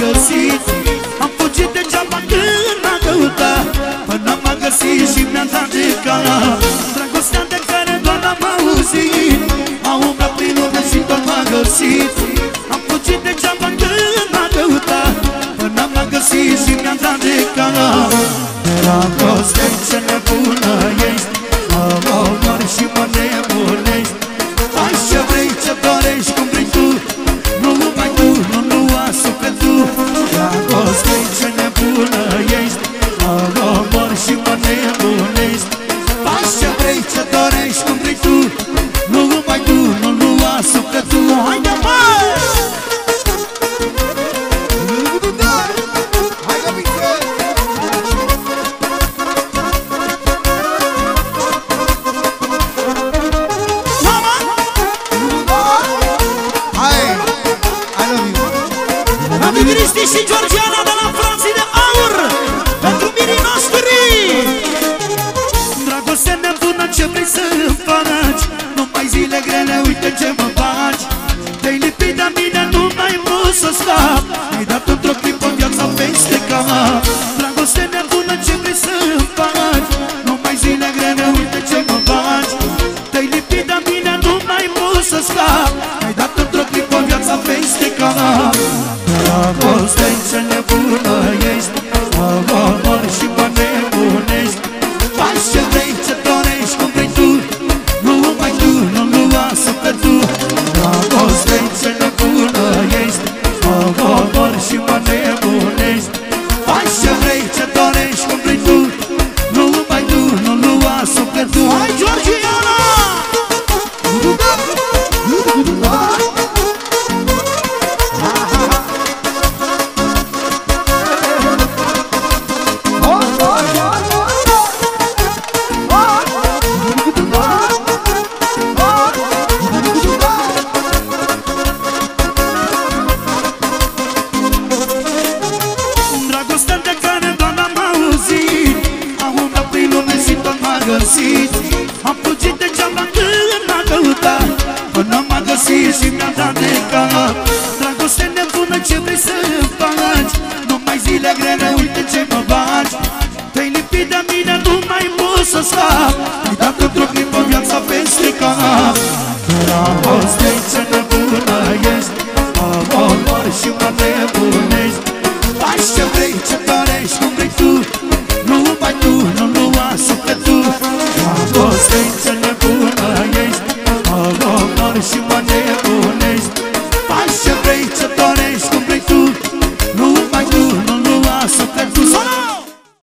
găsit. Am fugit degeaba când m-a căutat Până m-a găsit și mi-a dat de cap Dragostea de care doar am auzit A umblat prin lume și tot m-a găsit. Am fugit degeaba când m-a căutat Până m-a găsit și mi-a dat de cap Dragoste ce nebună ești Mă omori și mă nebunești ce vrei, ce dorești, cum vrei tu Nu numai tu, nu lua sufletul Haide măi! Hai că mică! Mama! Hai! I love you! Amici Cristi și Georgiana ce vrei să îmi faci. Numai zile grele, uite ce mă faci. Te-ai lipit de mine, nu mai pot să scap. Ai dat într-o clipă viața peste cap. Dragoste nebună ce vrei să îmi faci? Numai zile grele, uite ce mă faci. Te-ai lipit de mine, nu mai pot să scap. Ai dat într-o clipă viața peste cap. Dragoste ce nebună ești găsit și mi-a dat de cap Dragoste nebună ce vrei să faci? Numai zile grele, uite ce mă baci. Te-ai lipit de mine, nu mai pot să scap. Ai dat într-o clipă viața peste cap. Dragoste ce nebună ești. Mă omori și mă nebunești. Faci ce vrei, ce dorești, cum vrei tu. Mai tu, nu lua sufletul Dragoste ce